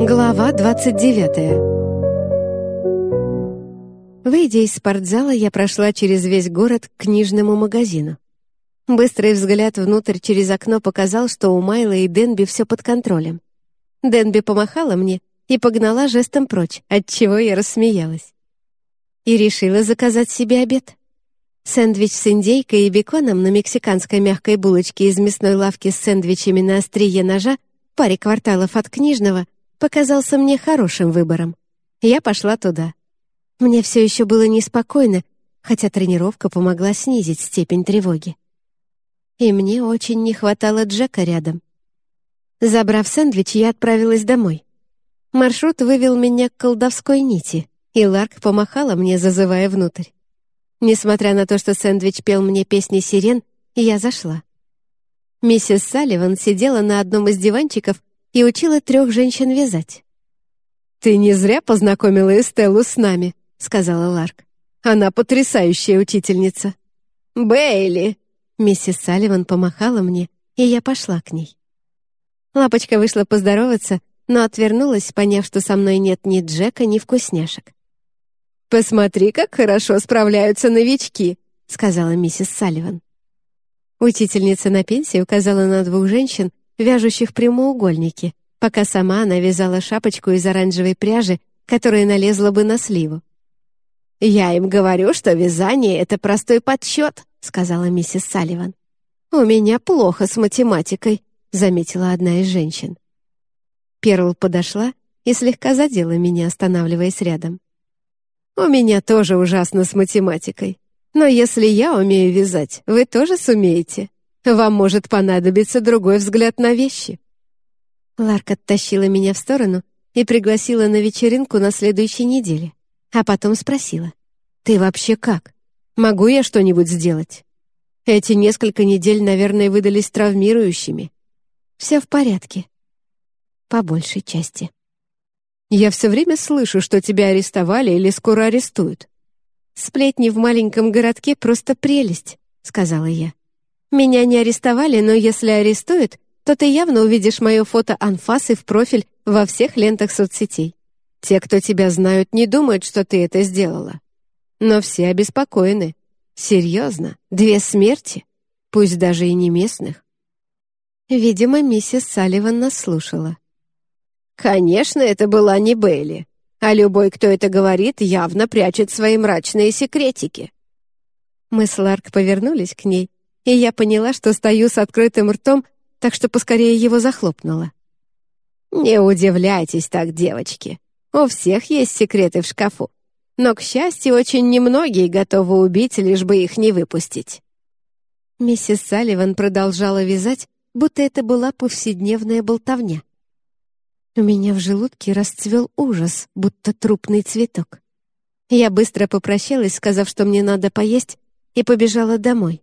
Глава 29 Выйдя из спортзала, я прошла через весь город к книжному магазину. Быстрый взгляд внутрь через окно показал, что у Майла и Денби все под контролем. Денби помахала мне и погнала жестом прочь, отчего я рассмеялась. И решила заказать себе обед. Сэндвич с индейкой и беконом на мексиканской мягкой булочке из мясной лавки с сэндвичами на острие ножа в паре кварталов от книжного показался мне хорошим выбором. Я пошла туда. Мне все еще было неспокойно, хотя тренировка помогла снизить степень тревоги. И мне очень не хватало Джека рядом. Забрав сэндвич, я отправилась домой. Маршрут вывел меня к колдовской нити, и Ларк помахала мне, зазывая внутрь. Несмотря на то, что сэндвич пел мне песни сирен, я зашла. Миссис Салливан сидела на одном из диванчиков и учила трех женщин вязать. «Ты не зря познакомила Эстеллу с нами», — сказала Ларк. «Она потрясающая учительница». «Бейли!» Миссис Салливан помахала мне, и я пошла к ней. Лапочка вышла поздороваться, но отвернулась, поняв, что со мной нет ни Джека, ни вкусняшек. «Посмотри, как хорошо справляются новички», — сказала миссис Салливан. Учительница на пенсии указала на двух женщин, вяжущих прямоугольники, пока сама она вязала шапочку из оранжевой пряжи, которая налезла бы на сливу. «Я им говорю, что вязание — это простой подсчет», — сказала миссис Салливан. «У меня плохо с математикой», — заметила одна из женщин. Перл подошла и слегка задела меня, останавливаясь рядом. У меня тоже ужасно с математикой. Но если я умею вязать, вы тоже сумеете. Вам может понадобиться другой взгляд на вещи». Ларк оттащила меня в сторону и пригласила на вечеринку на следующей неделе, а потом спросила, «Ты вообще как? Могу я что-нибудь сделать?» Эти несколько недель, наверное, выдались травмирующими. Все в порядке. По большей части. Я все время слышу, что тебя арестовали или скоро арестуют. Сплетни в маленьком городке — просто прелесть», — сказала я. «Меня не арестовали, но если арестуют, то ты явно увидишь мое фото анфасы в профиль во всех лентах соцсетей. Те, кто тебя знают, не думают, что ты это сделала. Но все обеспокоены. Серьезно, две смерти, пусть даже и не местных». Видимо, миссис Салливан нас слушала. Конечно, это была не Бейли. А любой, кто это говорит, явно прячет свои мрачные секретики. Мы с Ларк повернулись к ней, и я поняла, что стою с открытым ртом, так что поскорее его захлопнула. «Не удивляйтесь так, девочки. У всех есть секреты в шкафу. Но, к счастью, очень немногие готовы убить, лишь бы их не выпустить». Миссис Салливан продолжала вязать, будто это была повседневная болтовня. У меня в желудке расцвел ужас, будто трупный цветок. Я быстро попрощалась, сказав, что мне надо поесть, и побежала домой.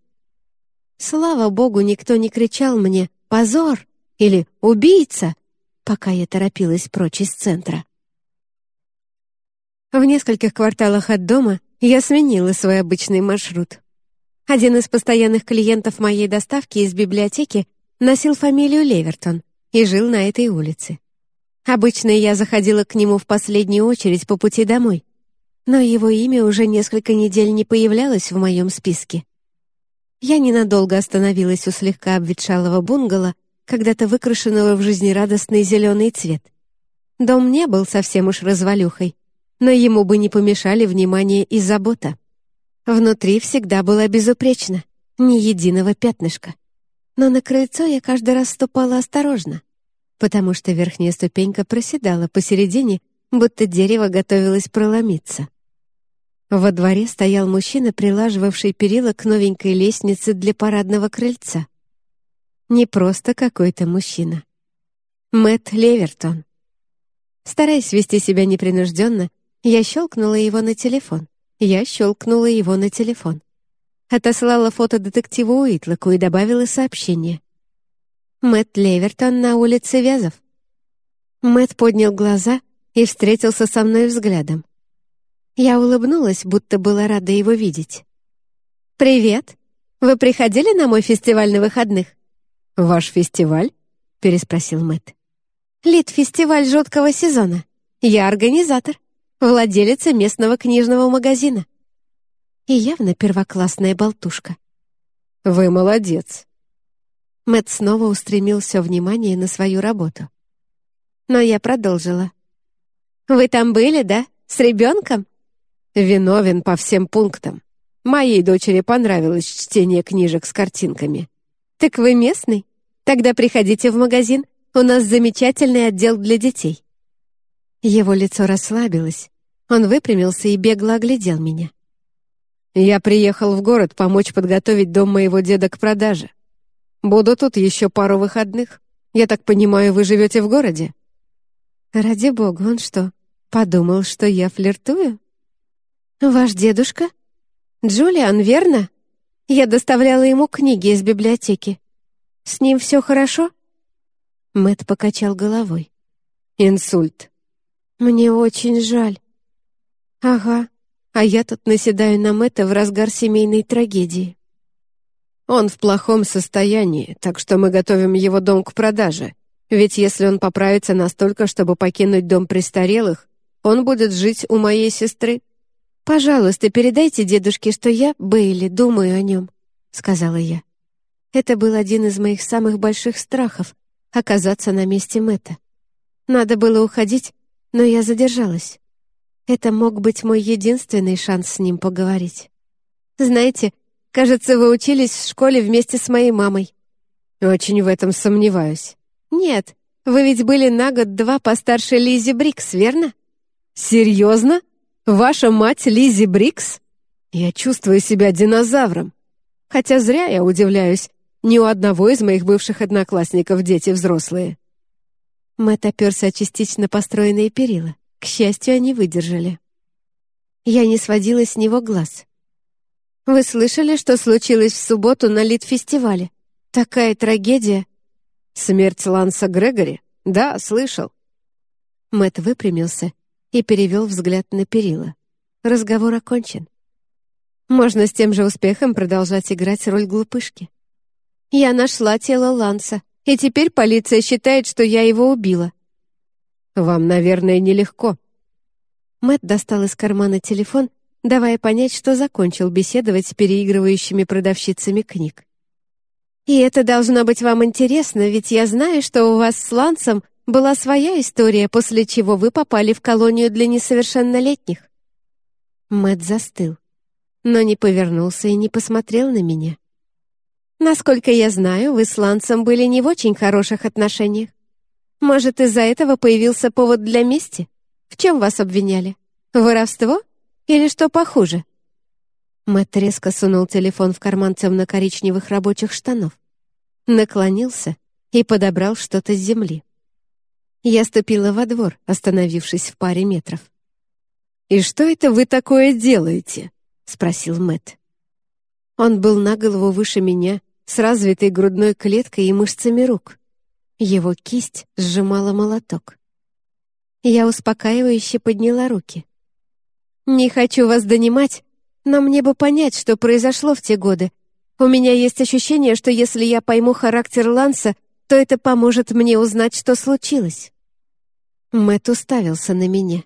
Слава богу, никто не кричал мне «Позор!» или «Убийца!», пока я торопилась прочь из центра. В нескольких кварталах от дома я сменила свой обычный маршрут. Один из постоянных клиентов моей доставки из библиотеки носил фамилию Левертон и жил на этой улице. Обычно я заходила к нему в последнюю очередь по пути домой, но его имя уже несколько недель не появлялось в моем списке. Я ненадолго остановилась у слегка обветшалого бунгало, когда-то выкрашенного в жизнерадостный зеленый цвет. Дом не был совсем уж развалюхой, но ему бы не помешали внимание и забота. Внутри всегда было безупречно, ни единого пятнышка. Но на крыльцо я каждый раз ступала осторожно — потому что верхняя ступенька проседала посередине, будто дерево готовилось проломиться. Во дворе стоял мужчина, прилаживавший перила к новенькой лестнице для парадного крыльца. Не просто какой-то мужчина. Мэтт Левертон. Стараясь вести себя непринужденно, я щелкнула его на телефон. Я щелкнула его на телефон. Отослала фото детективу Уитлоку и добавила сообщение. Мэтт Левертон на улице Вязов. Мэтт поднял глаза и встретился со мной взглядом. Я улыбнулась, будто была рада его видеть. «Привет! Вы приходили на мой фестиваль на выходных?» «Ваш фестиваль?» — переспросил Мэтт. Лид-фестиваль жуткого сезона. Я организатор, владелица местного книжного магазина. И явно первоклассная болтушка. Вы молодец. Мэт снова устремил все внимание на свою работу. Но я продолжила. «Вы там были, да? С ребенком?» «Виновен по всем пунктам. Моей дочери понравилось чтение книжек с картинками». «Так вы местный? Тогда приходите в магазин. У нас замечательный отдел для детей». Его лицо расслабилось. Он выпрямился и бегло оглядел меня. «Я приехал в город помочь подготовить дом моего деда к продаже. Буду тут еще пару выходных. Я так понимаю, вы живете в городе?» «Ради бога, он что, подумал, что я флиртую?» «Ваш дедушка? Джулиан, верно? Я доставляла ему книги из библиотеки. С ним все хорошо?» Мэт покачал головой. «Инсульт». «Мне очень жаль». «Ага, а я тут наседаю на Мэтта в разгар семейной трагедии». «Он в плохом состоянии, так что мы готовим его дом к продаже. Ведь если он поправится настолько, чтобы покинуть дом престарелых, он будет жить у моей сестры». «Пожалуйста, передайте дедушке, что я, Бейли, думаю о нем», — сказала я. Это был один из моих самых больших страхов — оказаться на месте Мэтта. Надо было уходить, но я задержалась. Это мог быть мой единственный шанс с ним поговорить. Знаете, кажется, вы учились в школе вместе с моей мамой. Очень в этом сомневаюсь. Нет, вы ведь были на год-два постарше Лизи Брикс, верно? Серьезно? Ваша мать Лизи Брикс? Я чувствую себя динозавром. Хотя зря я удивляюсь, ни у одного из моих бывших одноклассников дети взрослые. Мэтт оперся частично построенные перила. К счастью, они выдержали. Я не сводила с него глаз. «Вы слышали, что случилось в субботу на Лид-фестивале? Такая трагедия!» «Смерть Ланса Грегори? Да, слышал». Мэтт выпрямился и перевел взгляд на перила. Разговор окончен. Можно с тем же успехом продолжать играть роль глупышки. Я нашла тело Ланса, и теперь полиция считает, что я его убила. Вам, наверное, нелегко. Мэт достал из кармана телефон, давая понять, что закончил беседовать с переигрывающими продавщицами книг. «И это должно быть вам интересно, ведь я знаю, что у вас с Лансом была своя история, после чего вы попали в колонию для несовершеннолетних». Мэт застыл, но не повернулся и не посмотрел на меня. Насколько я знаю, вы с Лансом были не в очень хороших отношениях. Может, из-за этого появился повод для мести? В чем вас обвиняли? Воровство? Или что похуже?» Мэтт резко сунул телефон в карман темно-коричневых рабочих штанов, наклонился и подобрал что-то с земли. Я ступила во двор, остановившись в паре метров. «И что это вы такое делаете?» — спросил Мэтт. Он был на голову выше меня с развитой грудной клеткой и мышцами рук. Его кисть сжимала молоток. Я успокаивающе подняла руки. «Не хочу вас донимать, но мне бы понять, что произошло в те годы. У меня есть ощущение, что если я пойму характер Ланса, то это поможет мне узнать, что случилось». Мэтт уставился на меня.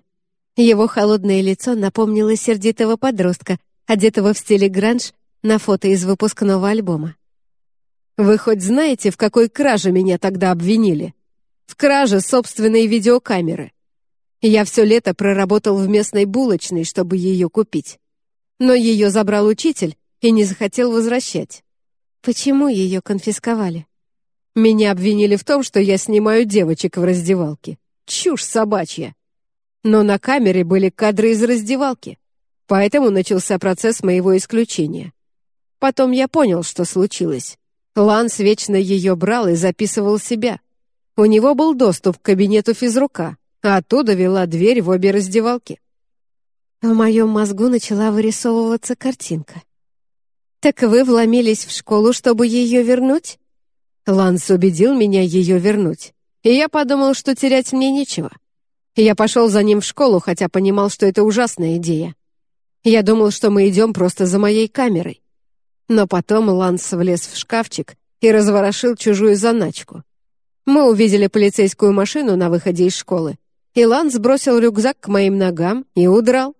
Его холодное лицо напомнило сердитого подростка, одетого в стиле гранж на фото из выпускного альбома. Вы хоть знаете, в какой краже меня тогда обвинили? В краже собственной видеокамеры. Я все лето проработал в местной булочной, чтобы ее купить. Но ее забрал учитель и не захотел возвращать. Почему ее конфисковали? Меня обвинили в том, что я снимаю девочек в раздевалке. Чушь собачья. Но на камере были кадры из раздевалки. Поэтому начался процесс моего исключения. Потом я понял, что случилось. Ланс вечно ее брал и записывал себя. У него был доступ к кабинету физрука, а оттуда вела дверь в обе раздевалки. В моем мозгу начала вырисовываться картинка. «Так вы вломились в школу, чтобы ее вернуть?» Ланс убедил меня ее вернуть, и я подумал, что терять мне нечего. Я пошел за ним в школу, хотя понимал, что это ужасная идея. Я думал, что мы идем просто за моей камерой. Но потом Ланс влез в шкафчик и разворошил чужую заначку. Мы увидели полицейскую машину на выходе из школы, и Ланс бросил рюкзак к моим ногам и удрал.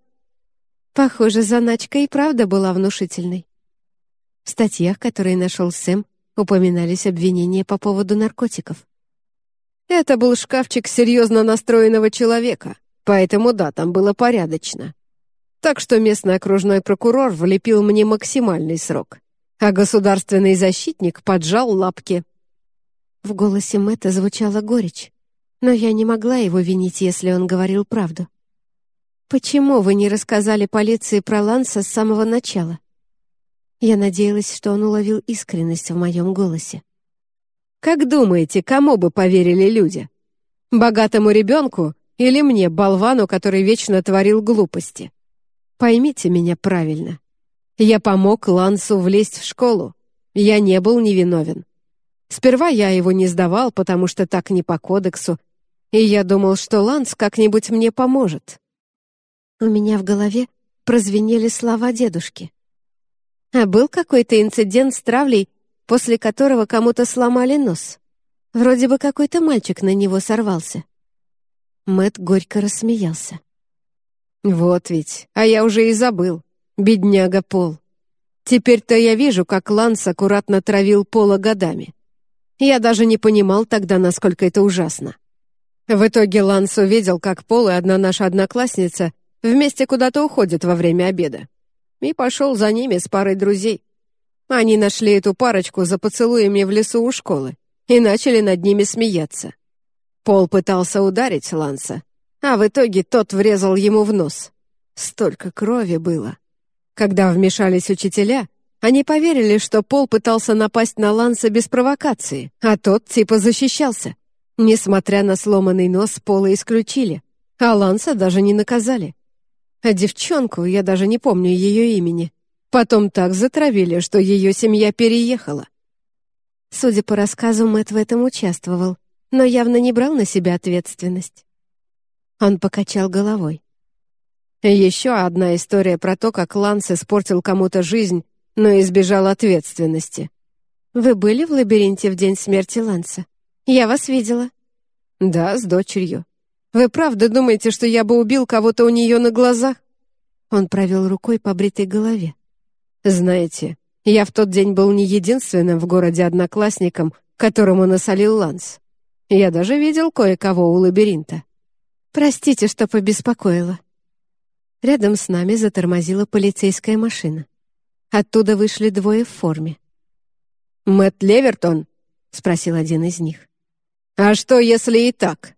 Похоже, заначка и правда была внушительной. В статьях, которые нашел Сэм, упоминались обвинения по поводу наркотиков. Это был шкафчик серьезно настроенного человека, поэтому да, там было порядочно. Так что местный окружной прокурор влепил мне максимальный срок, а государственный защитник поджал лапки. В голосе Мэтта звучала горечь, но я не могла его винить, если он говорил правду. «Почему вы не рассказали полиции про Ланса с самого начала?» Я надеялась, что он уловил искренность в моем голосе. «Как думаете, кому бы поверили люди? Богатому ребенку или мне, болвану, который вечно творил глупости?» Поймите меня правильно. Я помог Лансу влезть в школу. Я не был невиновен. Сперва я его не сдавал, потому что так не по кодексу, и я думал, что Ланс как-нибудь мне поможет. У меня в голове прозвенели слова дедушки. А был какой-то инцидент с травлей, после которого кому-то сломали нос. Вроде бы какой-то мальчик на него сорвался. Мэт горько рассмеялся. Вот ведь, а я уже и забыл. Бедняга Пол. Теперь-то я вижу, как Ланс аккуратно травил Пола годами. Я даже не понимал тогда, насколько это ужасно. В итоге Ланс увидел, как Пол и одна наша одноклассница вместе куда-то уходят во время обеда. И пошел за ними с парой друзей. Они нашли эту парочку за поцелуями в лесу у школы и начали над ними смеяться. Пол пытался ударить Ланса, а в итоге тот врезал ему в нос. Столько крови было. Когда вмешались учителя, они поверили, что Пол пытался напасть на Ланса без провокации, а тот типа защищался. Несмотря на сломанный нос, Пола исключили, а Ланса даже не наказали. А девчонку, я даже не помню ее имени, потом так затравили, что ее семья переехала. Судя по рассказу, Мэтт в этом участвовал, но явно не брал на себя ответственность. Он покачал головой. Еще одна история про то, как Ланс испортил кому-то жизнь, но избежал ответственности. Вы были в лабиринте в день смерти Ланса? Я вас видела. Да, с дочерью. Вы правда думаете, что я бы убил кого-то у нее на глазах? Он провел рукой по бритой голове. Знаете, я в тот день был не единственным в городе одноклассником, которому насолил Ланс. Я даже видел кое-кого у лабиринта. «Простите, что побеспокоила». Рядом с нами затормозила полицейская машина. Оттуда вышли двое в форме. «Мэтт Левертон?» — спросил один из них. «А что, если и так?»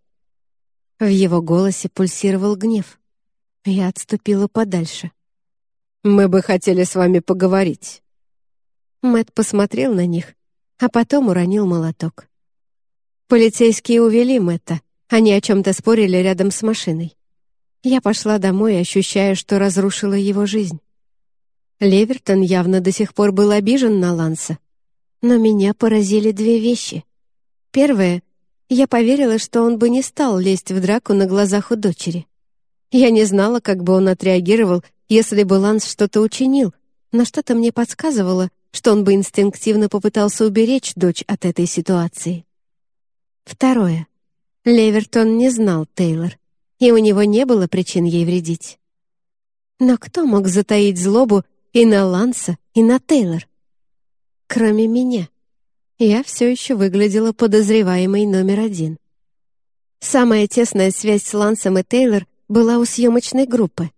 В его голосе пульсировал гнев. Я отступила подальше. «Мы бы хотели с вами поговорить». Мэтт посмотрел на них, а потом уронил молоток. Полицейские увели Мэтта, они о чем-то спорили рядом с машиной. Я пошла домой, ощущая, что разрушила его жизнь. Левертон явно до сих пор был обижен на Ланса. Но меня поразили две вещи. Первое — я поверила, что он бы не стал лезть в драку на глазах у дочери. Я не знала, как бы он отреагировал, если бы Ланс что-то учинил, но что-то мне подсказывало, что он бы инстинктивно попытался уберечь дочь от этой ситуации. Второе. Левертон не знал Тейлор, и у него не было причин ей вредить. Но кто мог затаить злобу и на Ланса, и на Тейлор? Кроме меня. Я все еще выглядела подозреваемой номер один. Самая тесная связь с Лансом и Тейлор была у съемочной группы.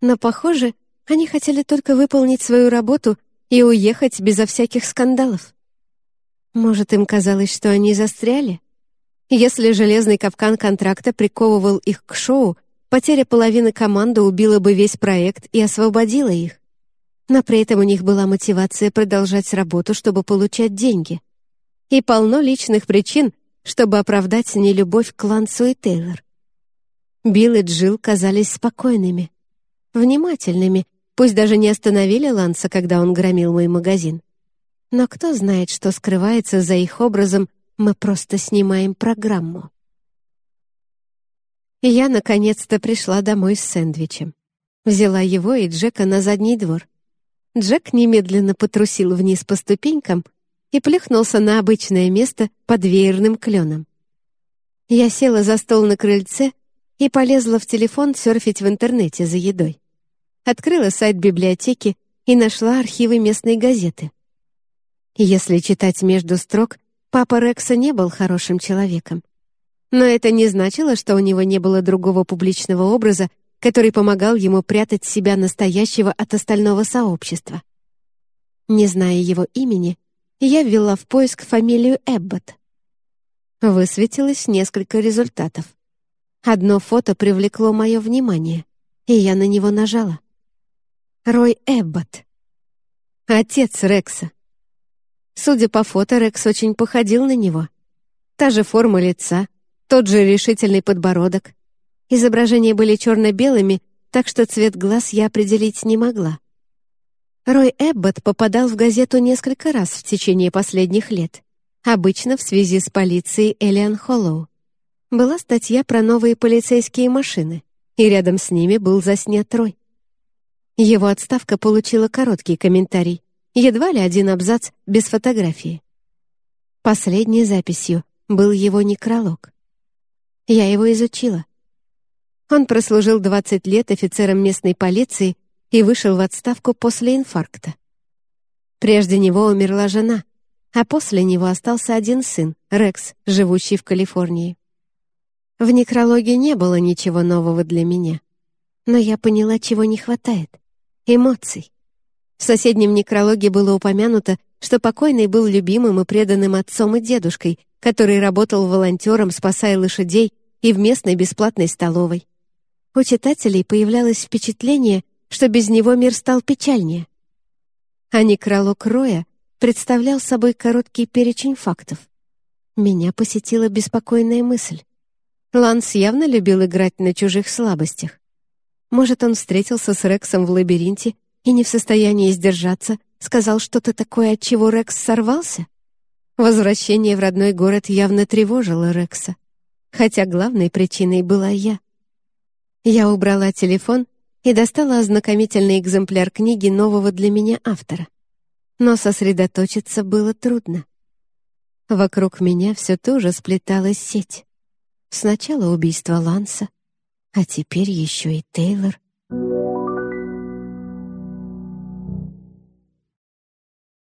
Но, похоже, они хотели только выполнить свою работу и уехать безо всяких скандалов. Может, им казалось, что они застряли? Если железный капкан контракта приковывал их к шоу, потеря половины команды убила бы весь проект и освободила их. Но при этом у них была мотивация продолжать работу, чтобы получать деньги. И полно личных причин, чтобы оправдать нелюбовь к Лансу и Тейлор. Билл и Джилл казались спокойными, внимательными, пусть даже не остановили Ланса, когда он громил мой магазин. Но кто знает, что скрывается за их образом мы просто снимаем программу. Я наконец-то пришла домой с сэндвичем. Взяла его и Джека на задний двор. Джек немедленно потрусил вниз по ступенькам, и плюхнулся на обычное место под веерным кленом. Я села за стол на крыльце и полезла в телефон серфить в интернете за едой. Открыла сайт библиотеки и нашла архивы местной газеты. Если читать между строк, папа Рекса не был хорошим человеком. Но это не значило, что у него не было другого публичного образа, который помогал ему прятать себя настоящего от остального сообщества. Не зная его имени, я ввела в поиск фамилию Эббот. Высветилось несколько результатов. Одно фото привлекло мое внимание, и я на него нажала. Рой Эббот. Отец Рекса. Судя по фото, Рекс очень походил на него. Та же форма лица, тот же решительный подбородок. Изображения были черно-белыми, так что цвет глаз я определить не могла. Рой Эббот попадал в газету несколько раз в течение последних лет, обычно в связи с полицией Элиан Холлоу. Была статья про новые полицейские машины, и рядом с ними был заснят Рой. Его отставка получила короткий комментарий, едва ли один абзац без фотографии. Последней записью был его некролог. Я его изучила. Он прослужил 20 лет офицером местной полиции и вышел в отставку после инфаркта. Прежде него умерла жена, а после него остался один сын, Рекс, живущий в Калифорнии. В некрологе не было ничего нового для меня, но я поняла, чего не хватает — эмоций. В соседнем некрологе было упомянуто, что покойный был любимым и преданным отцом и дедушкой, который работал волонтером, спасая лошадей, и в местной бесплатной столовой. У читателей появлялось впечатление, что без него мир стал печальнее. А некролог Роя представлял собой короткий перечень фактов. Меня посетила беспокойная мысль. Ланс явно любил играть на чужих слабостях. Может, он встретился с Рексом в лабиринте и не в состоянии сдержаться, сказал что-то такое, от чего Рекс сорвался? Возвращение в родной город явно тревожило Рекса, хотя главной причиной была я. Я убрала телефон и достала ознакомительный экземпляр книги нового для меня автора. Но сосредоточиться было трудно. Вокруг меня все тоже сплеталась сеть. Сначала убийство Ланса, а теперь еще и Тейлор.